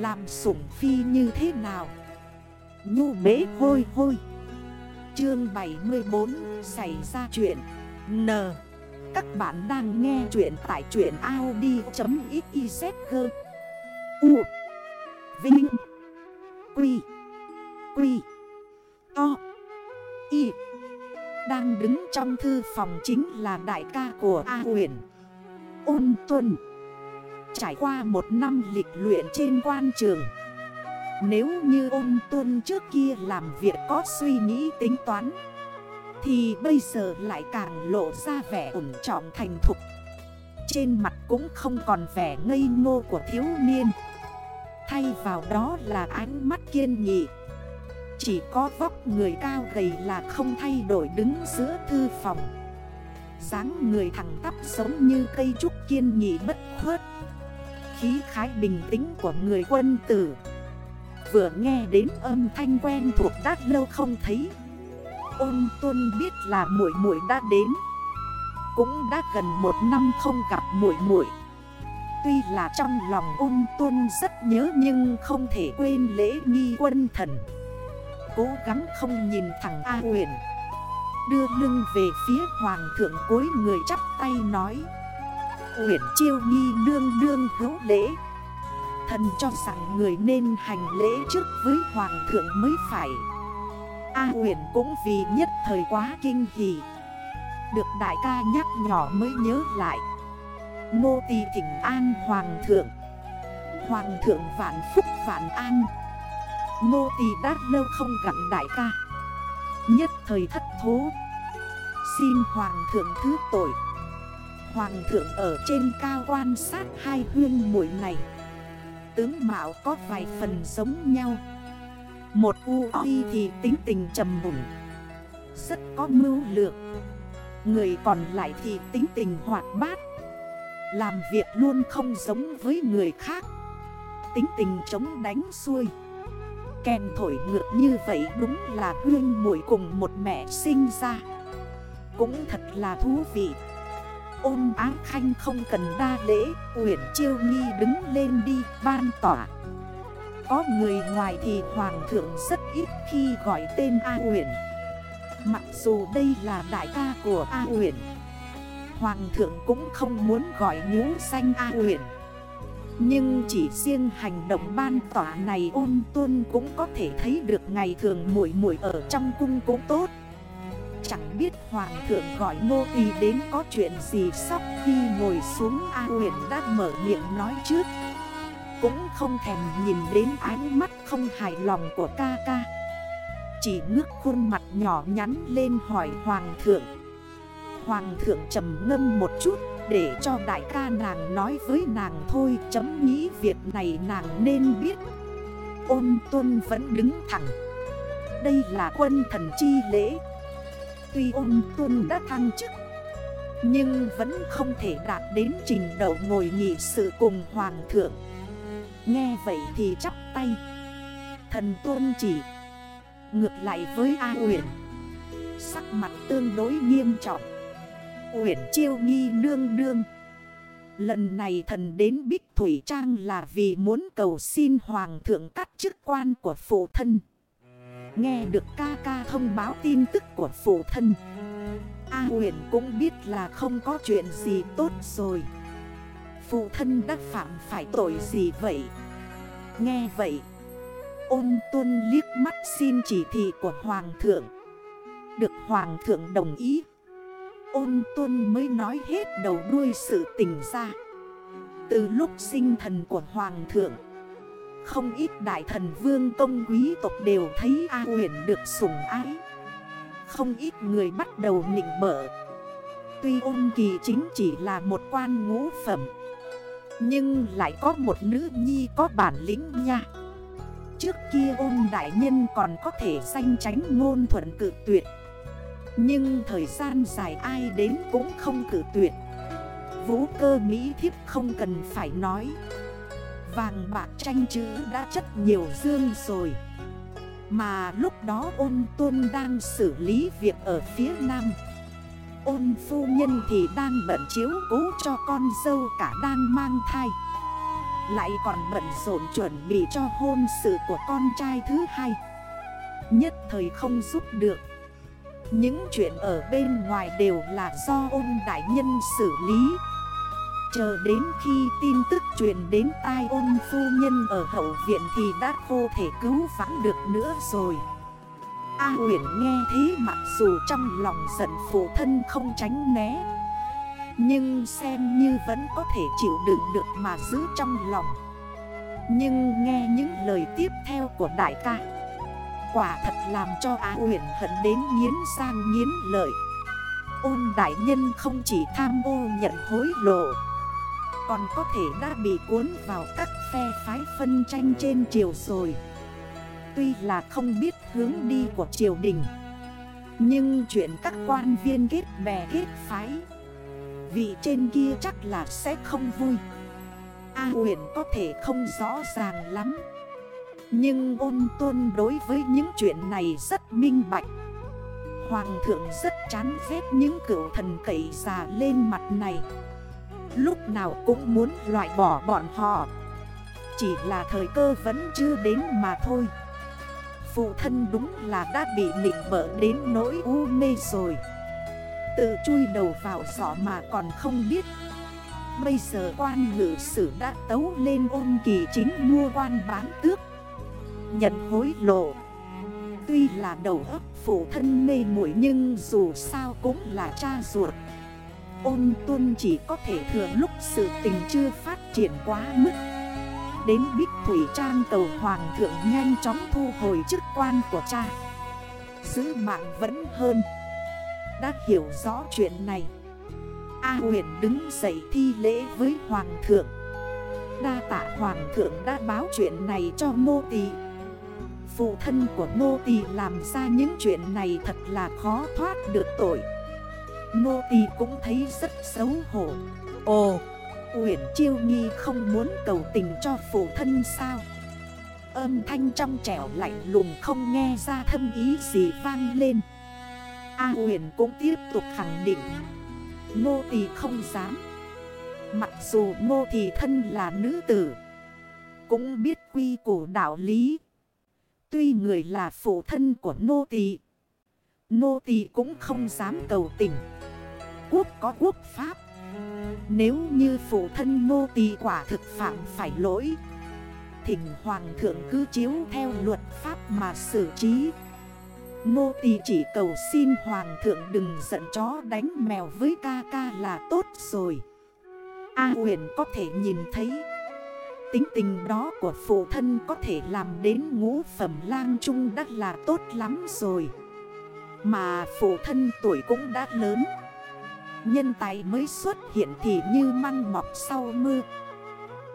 Làm sủng phi như thế nào? Nhu bế hôi hôi. Chương 74 Xảy ra chuyện. N. Các bạn đang nghe chuyện tại chuyện Audi.xyz U. Vinh. Quy. Quy. To. Y. Đang đứng trong thư phòng chính là đại ca của A huyền Ôn Tuân Trải qua một năm lịch luyện trên quan trường. Nếu như ôn tuân trước kia làm việc có suy nghĩ tính toán, Thì bây giờ lại càng lộ ra vẻ ổn trọng thành thục. Trên mặt cũng không còn vẻ ngây ngô của thiếu niên. Thay vào đó là ánh mắt kiên nghị. Chỉ có vóc người cao gầy là không thay đổi đứng giữa thư phòng. Dáng người thẳng tắp giống như cây trúc kiên nghị bất khuất. Khí khái bình tĩnh của người quân tử. Vừa nghe đến âm thanh quen thuộc đã lâu không thấy. Ôn tuân biết là muội muội đã đến. Cũng đã gần một năm không gặp muội muội. Tuy là trong lòng ôn tuân rất nhớ nhưng không thể quên lễ nghi quân thần. Cố gắng không nhìn thẳng A huyền. Đưa lưng về phía hoàng thượng cuối người chắp tay nói. Uyển chiêu nghi nương nương hữu lễ. Thần cho rằng người nên hành lễ trước với hoàng thượng mới phải. A uyển cũng vì nhất thời quá kinh hỉ. Được đại ca nhắc nhỏ mới nhớ lại. Nô tỳ thỉnh an hoàng thượng. Hoàng thượng vạn phúc vạn an. Nô tỳ đã lâu không gặp đại ca. Nhất thời thất thố. Xin hoàng thượng thứ tội. Hoàng thượng ở trên cao quan sát hai huyên muội này. Tướng Mạo có vài phần giống nhau. Một u y thì tính tình trầm bụng, Rất có mưu lược. Người còn lại thì tính tình hoạt bát Làm việc luôn không giống với người khác. Tính tình chống đánh xuôi. Kèn thổi ngược như vậy đúng là huyên muội cùng một mẹ sinh ra. Cũng thật là thú vị. Ôn áng khanh không cần đa lễ, Uyển chiêu nghi đứng lên đi, ban tỏa. Có người ngoài thì hoàng thượng rất ít khi gọi tên A Uyển. Mặc dù đây là đại ca của A Uyển, Hoàng thượng cũng không muốn gọi nhú xanh A Uyển. Nhưng chỉ riêng hành động ban tỏa này ôn tuân cũng có thể thấy được ngày thường muội muội ở trong cung cũng tốt. Chẳng biết hoàng thượng gọi nô tỳ đến có chuyện gì sóc khi ngồi xuống A huyền đã mở miệng nói trước. Cũng không thèm nhìn đến ánh mắt không hài lòng của ca ca. Chỉ ngước khuôn mặt nhỏ nhắn lên hỏi hoàng thượng. Hoàng thượng trầm ngâm một chút để cho đại ca nàng nói với nàng thôi, Chấm nghĩ việc này nàng nên biết. Ôn tuân vẫn đứng thẳng. Đây là quân thần chi lễ. Tuy ôn tuân đã thăng chức, Nhưng vẫn không thể đạt đến trình độ ngồi nghị sự cùng hoàng thượng. Nghe vậy thì chắp tay. Thần tuân chỉ. Ngược lại với A Uyển, Sắc mặt tương đối nghiêm trọng. Uyển chiêu nghi nương nương. Lần này thần đến Bích Thủy Trang là vì muốn cầu xin Hoàng thượng cắt chức quan của phụ thân. Nghe được ca ca thông báo tin tức của phụ thân. A huyền cũng biết là không có chuyện gì tốt rồi. Phụ thân đã phạm phải tội gì vậy? Nghe vậy, Ôn tuân liếc mắt xin chỉ thị của Hoàng thượng. Được Hoàng thượng đồng ý, Ôn tuân mới nói hết đầu đuôi sự tình ra. Từ lúc sinh thần của Hoàng thượng không ít đại thần vương công quý tộc đều thấy A huyền được sủng ái. Không ít người bắt đầu nịnh bở Tuy ôn kỳ chính chỉ là một quan ngũ phẩm, Nhưng lại có một nữ nhi có bản lĩnh nha. Trước kia ôn đại nhân còn có thể danh tránh ngôn thuận cử tuyệt, Nhưng thời gian dài ai đến cũng không cử tuyệt. Vũ cơ Mỹ thiếp không cần phải nói. Vàng bạc tranh chữ đã chất nhiều dương rồi. Mà lúc đó ôn tuân đang xử lý việc ở phía nam. Ôn phu nhân thì đang bận chiếu cố cho con dâu cả đang mang thai. Lại còn bận rộn chuẩn bị cho hôn sự của con trai thứ hai. Nhất thời không giúp được. Những chuyện ở bên ngoài đều là do ôn đại nhân xử lý. Chờ đến khi tin tức truyền đến tai ôn phu nhân ở hậu viện thì đã vô thể cứu vãn được nữa rồi. A à, Uyển nghe thế mặc dù trong lòng giận phụ thân không tránh né Nhưng xem như vẫn có thể chịu đựng được mà giữ trong lòng. Nhưng nghe những lời tiếp theo của đại ca Quả thật làm cho a Uyển hận đến nghiến sang nghiến lợi. Ôn đại nhân không chỉ tham ô nhận hối lộ còn có thể đã bị cuốn vào các phe phái phân tranh trên triều rồi. Tuy là không biết hướng đi của triều đình, Nhưng chuyện các quan viên kết bè kết phái, Vị trên kia chắc là sẽ không vui. A huyền có thể không rõ ràng lắm, Nhưng ôn tuân đối với những chuyện này rất minh bạch. Hoàng thượng rất chán ghét những cựu thần cậy già lên mặt này. Lúc nào cũng muốn loại bỏ bọn họ. Chỉ là thời cơ vẫn chưa đến mà thôi. Phụ thân đúng là đã bị nịnh bỡ đến nỗi u mê rồi. Tự chui đầu vào sọ mà còn không biết. Bây giờ quan ngự sử đã tấu lên ôn kỳ chính mua quan bán tước. Nhận hối lộ. Tuy là đầu ấp phụ thân mê muội nhưng dù sao cũng là cha ruột. Ôn tuân chỉ có thể thừa lúc sự tình chưa phát triển quá mức. Đến Bích Thủy Trang cầu Hoàng thượng nhanh chóng thu hồi chức quan của cha. Giữ mạng vẫn hơn. Đã hiểu rõ chuyện này. A huyền đứng dậy thi lễ với Hoàng thượng. Đa tạ Hoàng thượng đã báo chuyện này cho nô tỳ. Phụ thân của nô tỳ làm ra những chuyện này thật là khó thoát được tội. Nô tỳ cũng thấy rất xấu hổ. Ồ, Uyển Chiêu Nghi không muốn cầu tình cho phụ thân sao? Âm thanh trong trẻo lạnh lùng không nghe ra thâm ý gì vang lên. A Uyển cũng tiếp tục khẳng định. Nô tỳ không dám. Mặc dù nô tỳ thân là nữ tử, Cũng biết quy củ đạo lý. Tuy người là phụ thân của nô tỳ Nô tỳ cũng không dám cầu tình. Quốc có quốc pháp. Nếu như phụ thân nô tỳ quả thực phạm phải lỗi, Thỉnh hoàng thượng cứ chiếu theo luật pháp mà xử trí. Nô tỳ chỉ cầu xin hoàng thượng đừng giận chó đánh mèo với ca ca là tốt rồi. A huyền có thể nhìn thấy, Tính tình đó của phụ thân có thể làm đến ngũ phẩm lang trung đã là tốt lắm rồi. Mà phụ thân tuổi cũng đã lớn Nhân tài mới xuất hiện thì như măng mọc sau mưa.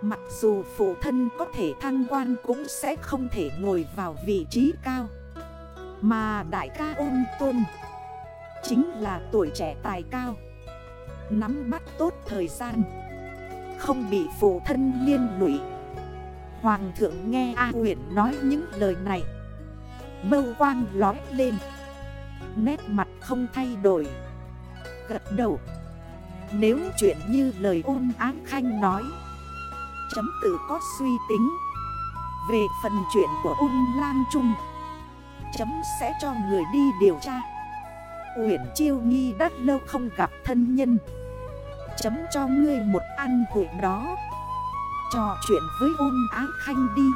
Mặc dù phụ thân có thể thăng quan cũng sẽ không thể ngồi vào vị trí cao. Mà đại ca ôn tôn, Chính là tuổi trẻ tài cao. Nắm bắt tốt thời gian, Không bị phụ thân liên lụy. Hoàng thượng nghe A huyện nói những lời này, Mâu quang lói lên. Nét mặt không thay đổi gật đầu. Nếu chuyện như lời ôn áng khanh nói, Chấm tự có suy tính. Về phần chuyện của ôn lang trung, Chấm sẽ cho người đi điều tra. Uyển chiêu nghi đắt lâu không gặp thân nhân. Chấm cho ngươi một ăn hội đó. Trò chuyện với ôn áng khanh đi.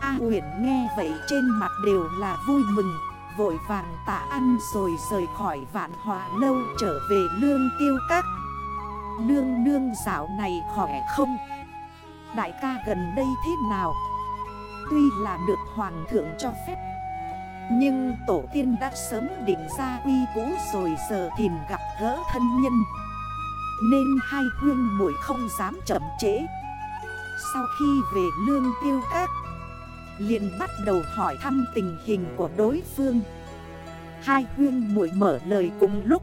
A Uyển nghe vậy trên mặt đều là vui mừng. Vội vàng tạ ăn rồi rời khỏi vạn hòa lâu trở về lương tiêu các. Nương nương dạo này khỏe không? Đại ca gần đây thế nào? Tuy là được hoàng thượng cho phép, Nhưng tổ tiên đã sớm định ra uy cũ rồi giờ tìm gặp gỡ thân nhân. Nên hai hương muội không dám chậm trễ. Sau khi về lương tiêu các liền bắt đầu hỏi thăm tình hình của đối phương. Hai huyên muội mở lời cùng lúc,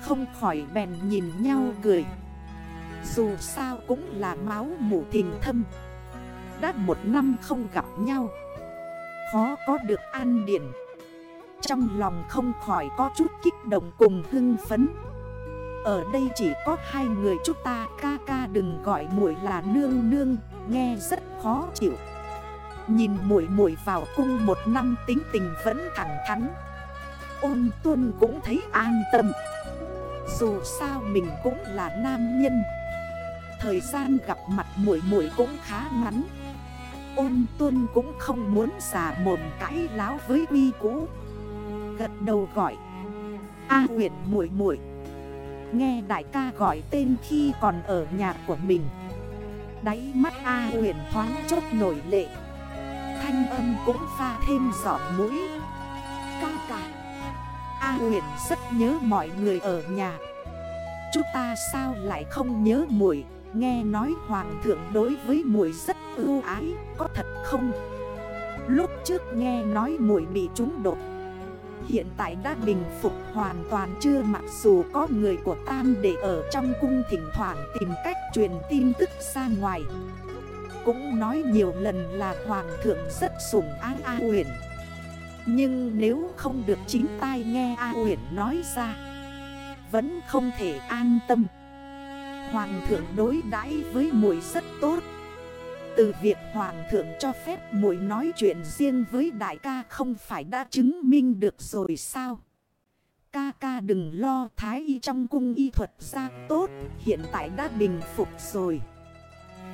Không khỏi bèn nhìn nhau cười. Dù sao cũng là máu mủ tình thâm. Đã một năm không gặp nhau, Khó có được an điển Trong lòng không khỏi có chút kích động cùng hưng phấn. Ở đây chỉ có hai người chúng ta, ca ca đừng gọi muội là nương nương, Nghe rất khó chịu. Nhìn muội muội vào cung một năm tính tình vẫn thẳng thắn. Ôn tuân cũng thấy an tâm. Dù sao mình cũng là nam nhân. Thời gian gặp mặt muội muội cũng khá ngắn. Ôn tuân cũng không muốn xà mồm cãi láo với uy cũ Gật đầu gọi. A huyền muội muội. Nghe đại ca gọi tên khi còn ở nhà của mình. Đáy mắt A huyền thoáng chốc nổi lệ. Thanh âm cũng pha thêm giọt mũi. Ca ca A huyền rất nhớ mọi người ở nhà. Chúng ta sao lại không nhớ muội? Nghe nói hoàng thượng đối với muội rất ưu ái, Có thật không? Lúc trước nghe nói muội bị trúng đột. Hiện tại đã bình phục hoàn toàn chưa mặc dù có người của Tam để ở trong cung thỉnh thoảng tìm cách truyền tin tức ra ngoài. Cũng nói nhiều lần là Hoàng thượng rất sủng ái A uyển Nhưng nếu không được chính tai nghe A uyển nói ra Vẫn không thể an tâm Hoàng thượng đối đãi với muội rất tốt từ việc hoàng thượng cho phép muội nói chuyện riêng với đại ca không phải đã chứng minh được rồi sao? Ca ca đừng lo thái y trong cung y thuật ra tốt, hiện tại đã bình phục rồi.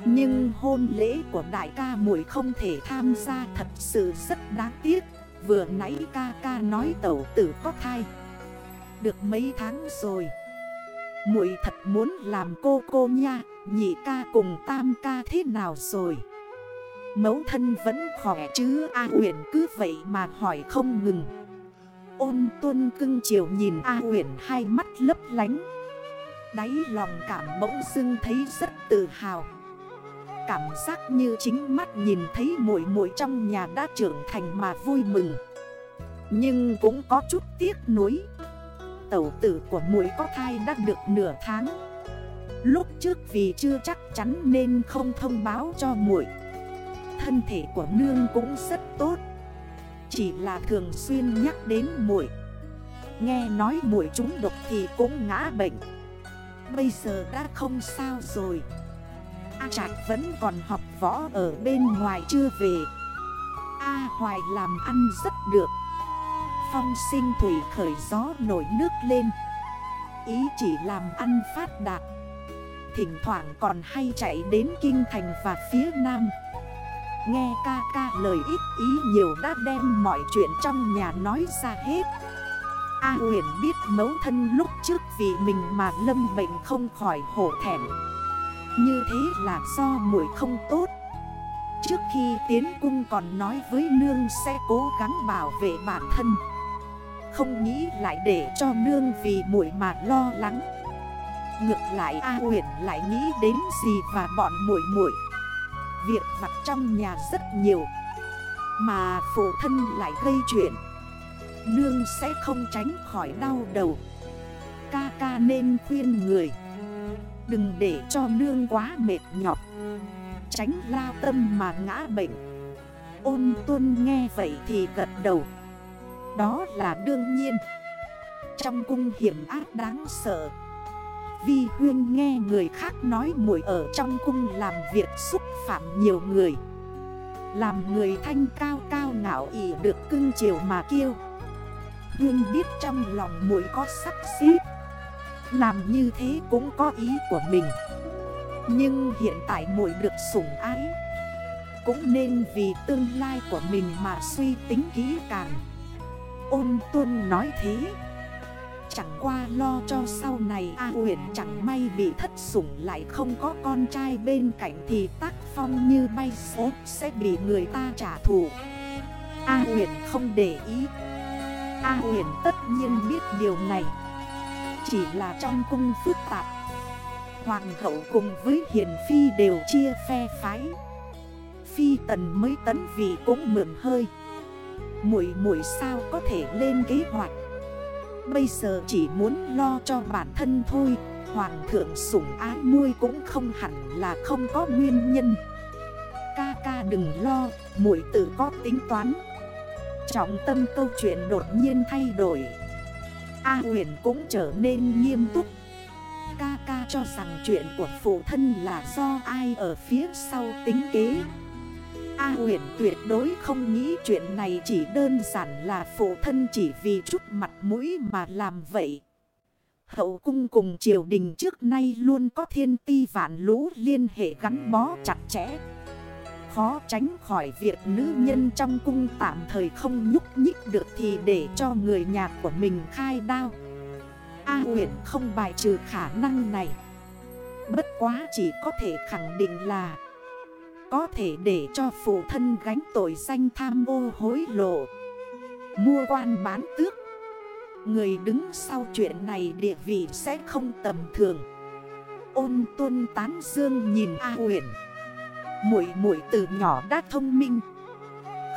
Nhưng hôn lễ của đại ca muội không thể tham gia thật sự rất đáng tiếc. Vừa nãy ca ca nói tẩu tử có thai. Được mấy tháng rồi. muội thật muốn làm cô cô nha. Nhị ca cùng tam ca thế nào rồi Mẫu thân vẫn khỏe chứ A huyền cứ vậy mà hỏi không ngừng Ôn tuân cưng chiều nhìn A huyền hai mắt lấp lánh Đáy lòng cảm bỗng dưng thấy rất tự hào Cảm giác như chính mắt nhìn thấy muội muội trong nhà đã trưởng thành mà vui mừng. Nhưng cũng có chút tiếc nuối. Tẩu tử của muội có thai đã được nửa tháng. Lúc trước vì chưa chắc chắn nên không thông báo cho muội. Thân thể của nương cũng rất tốt. Chỉ là thường xuyên nhắc đến muội. Nghe nói muội trúng độc thì cũng ngã bệnh. Bây giờ đã không sao rồi. A Trạch vẫn còn học võ ở bên ngoài chưa về. A Hoài làm ăn rất được. Phong sinh thủy khởi gió nổi nước lên. Ý chỉ làm ăn phát đạt. Thỉnh thoảng còn hay chạy đến Kinh Thành và phía Nam. Nghe ca ca lời ít ý nhiều đã đem mọi chuyện trong nhà nói ra hết. A huyền biết mấu thân lúc trước vì mình mà lâm bệnh không khỏi hổ thẹn. Như thế là do muội không tốt. Trước khi tiến cung còn nói với nương sẽ cố gắng bảo vệ bản thân. Không nghĩ lại để cho nương vì muội mà lo lắng. Ngược lại A huyện lại nghĩ đến gì và bọn muội muội. Việc vặt trong nhà rất nhiều, Mà phụ thân lại gây chuyện. Nương sẽ không tránh khỏi đau đầu. Ca ca nên khuyên người. Đừng để cho nương quá mệt nhọc. Tránh lao tâm mà ngã bệnh. Ôn tuân nghe vậy thì gật đầu. Đó là đương nhiên. Trong cung hiểm ác đáng sợ, Vi Huyên nghe người khác nói muội ở trong cung làm việc xúc phạm nhiều người. Làm người thanh cao cao ngạo ỉ được cưng chiều mà kêu Huyên biết trong lòng muội có sắc xếp làm như thế cũng có ý của mình. Nhưng hiện tại muội được sủng ái. Cũng nên vì tương lai của mình mà suy tính kỹ càng. Ôn tuân nói thế. Chẳng qua lo cho sau này A huyền chẳng may bị thất sủng lại không có con trai bên cạnh thì tác phong như bay số sẽ bị người ta trả thù. A huyền không để ý. A huyền tất nhiên biết điều này. Chỉ là trong cung phức tạp. Hoàng hậu cùng với hiền phi đều chia phe phái. Phi tần mới tấn vị cũng mượn hơi. Mũi mũi sao có thể lên kế hoạch? Bây giờ chỉ muốn lo cho bản thân thôi. Hoàng thượng sủng ái nuôi cũng không hẳn là không có nguyên nhân. Ca ca đừng lo, muội tự có tính toán. Trọng tâm câu chuyện đột nhiên thay đổi. A huyền cũng trở nên nghiêm túc ca ca cho rằng chuyện của phụ thân là do ai ở phía sau tính kế A huyền tuyệt đối không nghĩ chuyện này chỉ đơn giản là phụ thân chỉ vì chút mặt mũi mà làm vậy. Hậu cung cùng triều đình trước nay luôn có thiên ti vạn lũ liên hệ gắn bó chặt chẽ. Khó tránh khỏi việc nữ nhân trong cung tạm thời không nhúc nhích được thì để cho người nhà của mình khai đao. A huyền không bài trừ khả năng này. Bất quá chỉ có thể khẳng định là có thể để cho phụ thân gánh tội danh tham ô hối lộ Mua quan bán tước Người đứng sau chuyện này địa vị sẽ không tầm thường Ôn tuân tán dương nhìn A huyền muội muội từ nhỏ đã thông minh.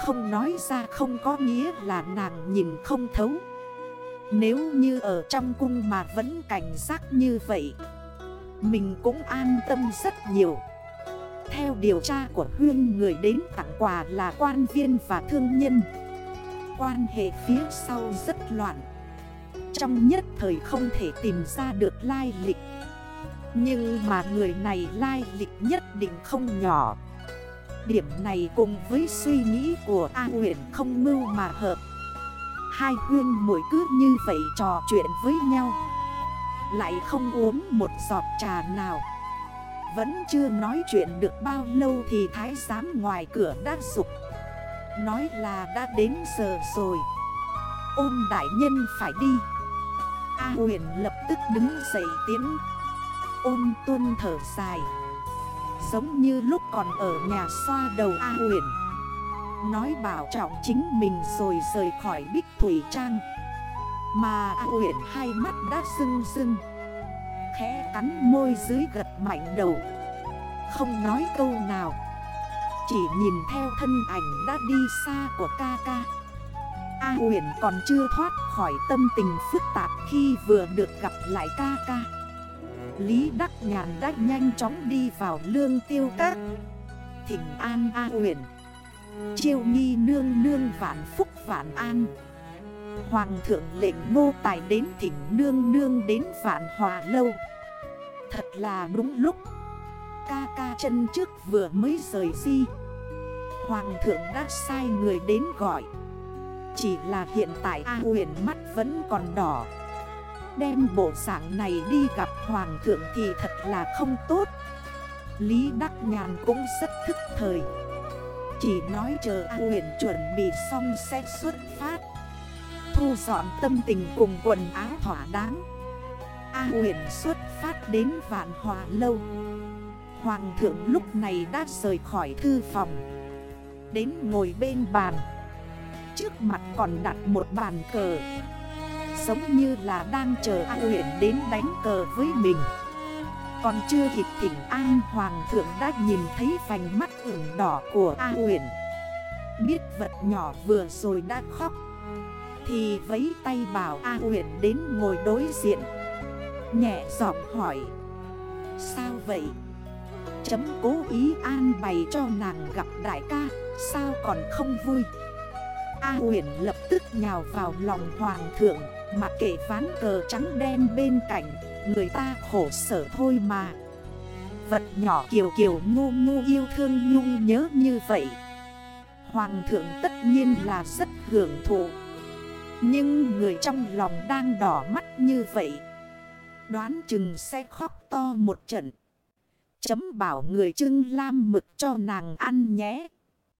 Không nói ra không có nghĩa là nàng nhìn không thấu. Nếu như ở trong cung mà vẫn cảnh giác như vậy, Mình cũng an tâm rất nhiều. Theo điều tra của Huyên người đến tặng quà là quan viên và thương nhân. Quan hệ phía sau rất loạn. Trong nhất thời không thể tìm ra được lai lịch. Nhưng mà người này lai lịch nhất định không nhỏ. Điểm này cùng với suy nghĩ của A nguyễn không mưu mà hợp. Hai huyên mỗi cứ như vậy trò chuyện với nhau. Lại không uống một giọt trà nào. Vẫn chưa nói chuyện được bao lâu thì thái giám ngoài cửa đã sụp Nói là đã đến giờ rồi. Ôm đại nhân phải đi. A huyền lập tức đứng dậy tiến Ôn tuân thở dài. Giống như lúc còn ở nhà xoa đầu A huyền Nói bảo trọng chính mình rồi rời khỏi bích thủy trang. Mà A huyền hai mắt đã sưng sưng khẽ cắn môi dưới gật mạnh đầu. Không nói câu nào. Chỉ nhìn theo thân ảnh đã đi xa của ca ca. A huyền còn chưa thoát khỏi tâm tình phức tạp khi vừa được gặp lại ca ca. Lý Đắc Nhàn đã nhanh chóng đi vào lương tiêu các. Thỉnh an A huyền Chiêu nghi nương nương vạn phúc vạn an. Hoàng thượng lệnh Ngô tài đến thỉnh nương nương đến vạn hòa lâu. Thật là đúng lúc. Ca ca chân trước vừa mới rời di. Hoàng thượng đã sai người đến gọi. Chỉ là hiện tại A huyền mắt vẫn còn đỏ. Đem bộ dạng này đi gặp Hoàng thượng thì thật là không tốt. Lý Đắc Nhàn cũng rất thức thời. Chỉ nói chờ A huyền chuẩn bị xong sẽ xuất phát. Thu dọn tâm tình cùng quần áo thỏa đáng. A huyền xuất phát đến vạn hòa lâu. Hoàng thượng lúc này đã rời khỏi thư phòng. Đến ngồi bên bàn. Trước mặt còn đặt một bàn cờ. Giống như là đang chờ A huyền đến đánh cờ với mình. Còn chưa kịp thỉnh an Hoàng thượng đã nhìn thấy vành mắt ửng đỏ của A huyền Biết vật nhỏ vừa rồi đã khóc. Thì vấy tay bảo A huyền đến ngồi đối diện. Nhẹ giọng hỏi, Sao vậy? Chấm cố ý an bày cho nàng gặp đại ca, Sao còn không vui? A huyền lập tức nhào vào lòng hoàng thượng. Mặc kệ ván cờ trắng đen bên cạnh, Người ta khổ sở thôi mà Vật nhỏ kiều kiều ngu ngu yêu thương nhung nhớ như vậy Hoàng thượng tất nhiên là rất hưởng thụ Nhưng người trong lòng đang đỏ mắt như vậy Đoán chừng sẽ khóc to một trận. Chấm bảo người trưng lam mực cho nàng ăn nhé.